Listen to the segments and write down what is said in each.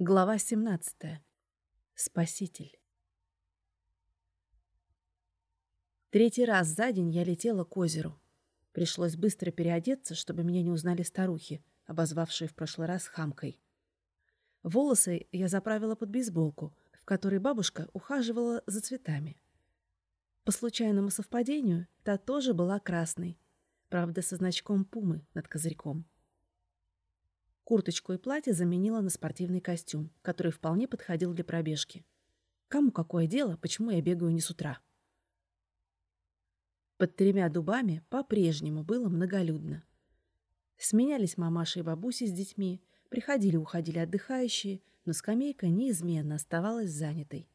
Глава 17. Спаситель. Третий раз за день я летела к озеру. Пришлось быстро переодеться, чтобы меня не узнали старухи, обозвавшие в прошлый раз хамкой. Волосы я заправила под бейсболку, в которой бабушка ухаживала за цветами. По случайному совпадению, та тоже была красной, правда, со значком пумы над козырьком. Курточку и платье заменила на спортивный костюм, который вполне подходил для пробежки. Кому какое дело, почему я бегаю не с утра? Под тремя дубами по-прежнему было многолюдно. Сменялись мамаши и бабуси с детьми, приходили-уходили отдыхающие, но скамейка неизменно оставалась занятой.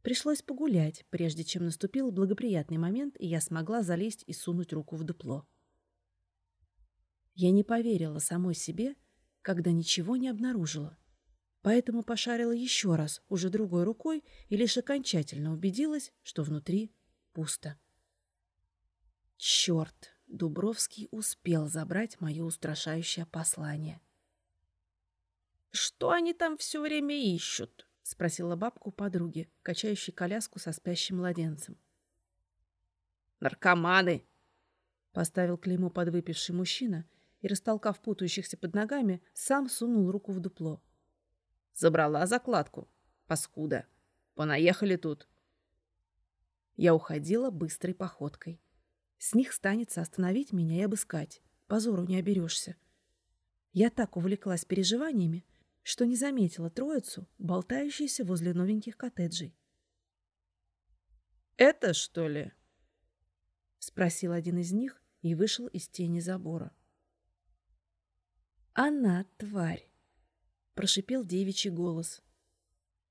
Пришлось погулять, прежде чем наступил благоприятный момент, и я смогла залезть и сунуть руку в дупло. Я не поверила самой себе, когда ничего не обнаружила. Поэтому пошарила еще раз, уже другой рукой, и лишь окончательно убедилась, что внутри пусто. Черт! Дубровский успел забрать мое устрашающее послание. «Что они там все время ищут?» — спросила бабка у подруги, качающей коляску со спящим младенцем. «Наркоманы!» — поставил клеймо подвыпивший мужчина и, растолкав путающихся под ногами, сам сунул руку в дупло. Забрала закладку. Паскуда. Понаехали тут. Я уходила быстрой походкой. С них станется остановить меня и обыскать. Позору не оберешься. Я так увлеклась переживаниями, что не заметила троицу, болтающуюся возле новеньких коттеджей. «Это, что ли?» — спросил один из них и вышел из тени забора. «Она тварь!» — прошипел девичий голос.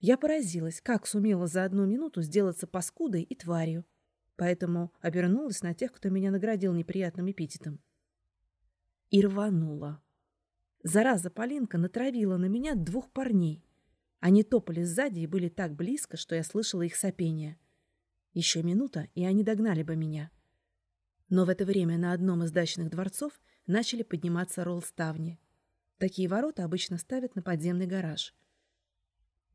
Я поразилась, как сумела за одну минуту сделаться паскудой и тварью, поэтому обернулась на тех, кто меня наградил неприятным эпитетом. И рванула. Зараза Полинка натравила на меня двух парней. Они топали сзади и были так близко, что я слышала их сопение. Еще минута, и они догнали бы меня. Но в это время на одном из дачных дворцов начали подниматься ролл-ставни. Такие ворота обычно ставят на подземный гараж.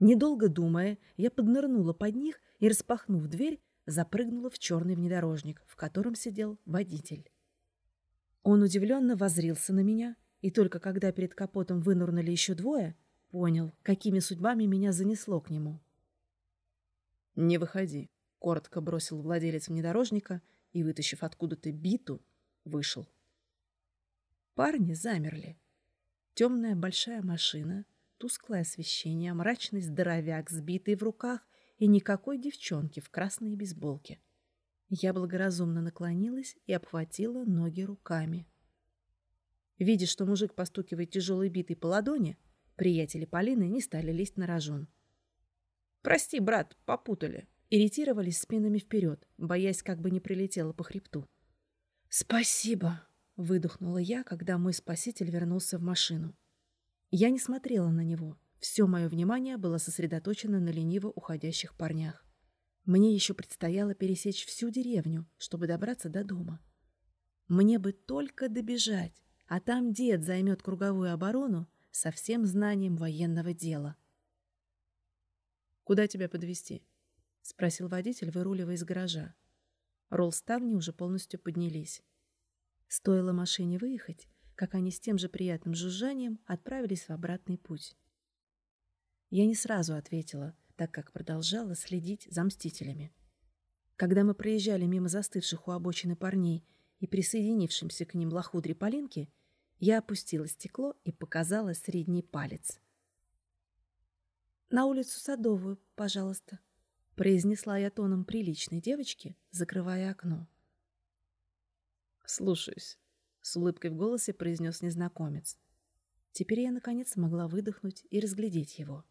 Недолго думая, я поднырнула под них и, распахнув дверь, запрыгнула в черный внедорожник, в котором сидел водитель. Он удивленно возрился на меня, и только когда перед капотом вынурнули еще двое, понял, какими судьбами меня занесло к нему. «Не выходи», — коротко бросил владелец внедорожника и, вытащив откуда-то биту, вышел. Парни замерли. Темная большая машина, тусклое освещение, мрачный здоровяк, сбитый в руках и никакой девчонки в красной бейсболке. Я благоразумно наклонилась и обхватила ноги руками. Видя, что мужик постукивает тяжелой битой по ладони, приятели Полины не стали лезть на рожон. «Прости, брат, попутали», иритировались спинами вперед, боясь, как бы не прилетело по хребту. «Спасибо!» Выдохнула я, когда мой спаситель вернулся в машину. Я не смотрела на него. Все мое внимание было сосредоточено на лениво уходящих парнях. Мне еще предстояло пересечь всю деревню, чтобы добраться до дома. Мне бы только добежать, а там дед займет круговую оборону со всем знанием военного дела. «Куда тебя подвезти? спросил водитель, выруливая из гаража. Ролл-ставни уже полностью поднялись. Стоило машине выехать, как они с тем же приятным жужжанием отправились в обратный путь. Я не сразу ответила, так как продолжала следить за мстителями. Когда мы проезжали мимо застывших у обочины парней и присоединившимся к ним лохудри Полинки, я опустила стекло и показала средний палец. «На улицу Садовую, пожалуйста», — произнесла я тоном приличной девочки, закрывая окно. «Слушаюсь», — с улыбкой в голосе произнес незнакомец. Теперь я, наконец, могла выдохнуть и разглядеть его.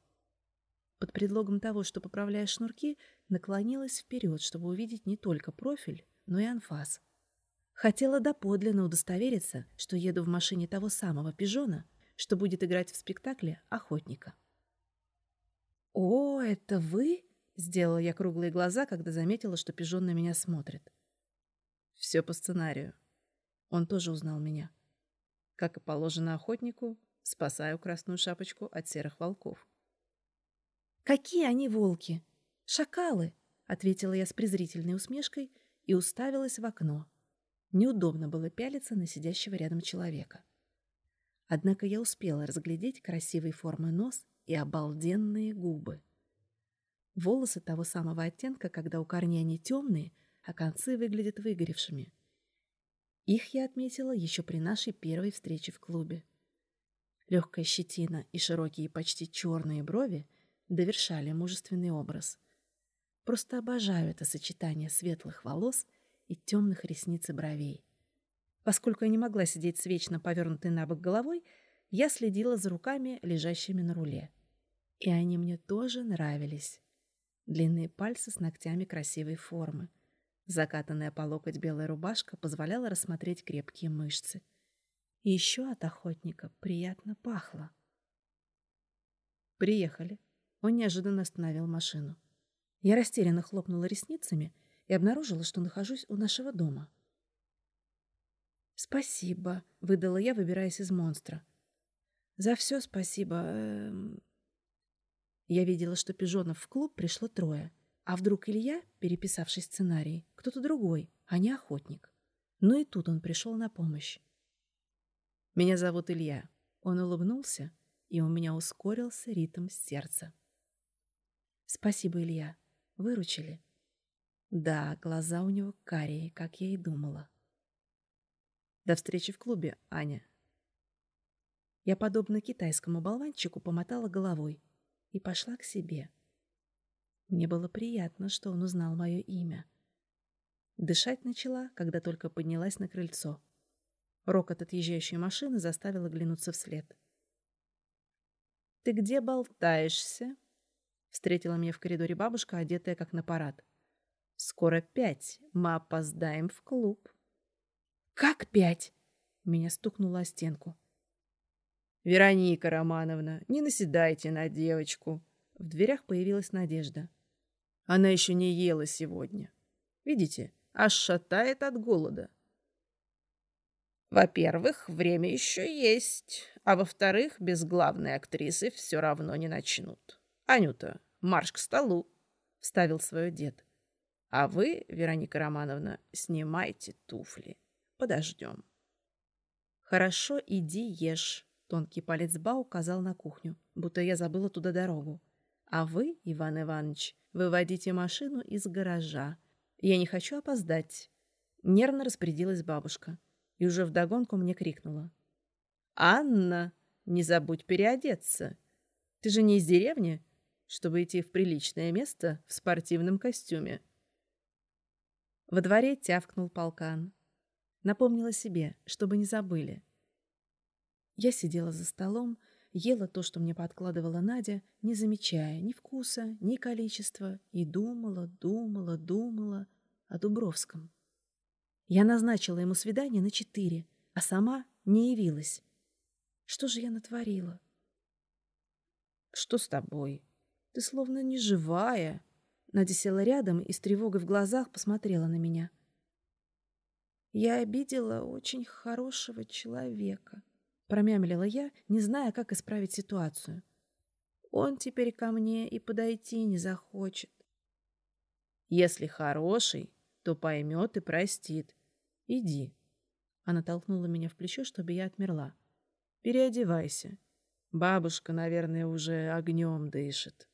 Под предлогом того, что поправляя шнурки, наклонилась вперед, чтобы увидеть не только профиль, но и анфас. Хотела доподлинно удостовериться, что еду в машине того самого пижона, что будет играть в спектакле «Охотника». «О, это вы?» — сделала я круглые глаза, когда заметила, что пижон на меня смотрит. «Все по сценарию», он тоже узнал меня. Как и положено охотнику, Спасаю красную шапочку от серых волков. «Какие они волки? Шакалы!» — ответила я с презрительной усмешкой и уставилась в окно. Неудобно было пялиться на сидящего рядом человека. Однако я успела разглядеть красивой формы нос и обалденные губы. Волосы того самого оттенка, когда у корней они темные, а концы выглядят выгоревшими. Их я отметила еще при нашей первой встрече в клубе. Легкая щетина и широкие почти черные брови довершали мужественный образ. Просто обожаю это сочетание светлых волос и темных ресниц и бровей. Поскольку я не могла сидеть с вечно повернутой на бок головой, я следила за руками, лежащими на руле. И они мне тоже нравились. Длинные пальцы с ногтями красивой формы. Закатанная по локоть белая рубашка позволяла рассмотреть крепкие мышцы. Еще от охотника приятно пахло. «Приехали». Он неожиданно остановил машину. Я растерянно хлопнула ресницами и обнаружила, что нахожусь у нашего дома. «Спасибо», — выдала я, выбираясь из монстра. «За все спасибо. Эм... Я видела, что пижонов в клуб пришло трое. А вдруг Илья, переписавший сценарий, кто-то другой, а не охотник? Ну и тут он пришел на помощь. «Меня зовут Илья». Он улыбнулся, и у меня ускорился ритм сердца. «Спасибо, Илья. Выручили». Да, глаза у него карие, как я и думала. До встречи в клубе, Аня. Я, подобно китайскому болванчику, помотала головой и пошла к себе. Мне было приятно, что он узнал мое имя. Дышать начала, когда только поднялась на крыльцо. Рокот отъезжающей машины заставил оглянуться вслед. «Ты где болтаешься?» Встретила меня в коридоре бабушка, одетая как на парад. «Скоро пять. Мы опоздаем в клуб». «Как пять?» Меня стукнуло о стенку. «Вероника Романовна, не наседайте на девочку». В дверях появилась Надежда. Она еще не ела сегодня. Видите, аж шатает от голода. Во-первых, время еще есть, а во-вторых, без главной актрисы все равно не начнут. Анюта, марш к столу, — вставил свой дед. А вы, Вероника Романовна, снимайте туфли. Подождем. Хорошо, иди ешь. Тонкий палец Ба указал на кухню, будто я забыла туда дорогу. А вы, Иван Иванович, выводите машину из гаража. Я не хочу опоздать. Нервно распорядилась бабушка и уже вдогонку мне крикнула. «Анна, не забудь переодеться. Ты же не из деревни, чтобы идти в приличное место в спортивном костюме». Во дворе тявкнул полкан. Напомнила себе, чтобы не забыли. Я сидела за столом, ела то, что мне подкладывала Надя, не замечая ни вкуса, ни количества, и думала, думала, думала о Дубровском. Я назначила ему свидание на четыре, а сама не явилась. Что же я натворила? Что с тобой? Ты словно не живая. Надя села рядом и с тревогой в глазах посмотрела на меня. Я обидела очень хорошего человека. Промямлила я, не зная, как исправить ситуацию. Он теперь ко мне и подойти не захочет. Если хороший, то поймет и простит. Иди. Она толкнула меня в плечо, чтобы я отмерла. Переодевайся. Бабушка, наверное, уже огнем дышит.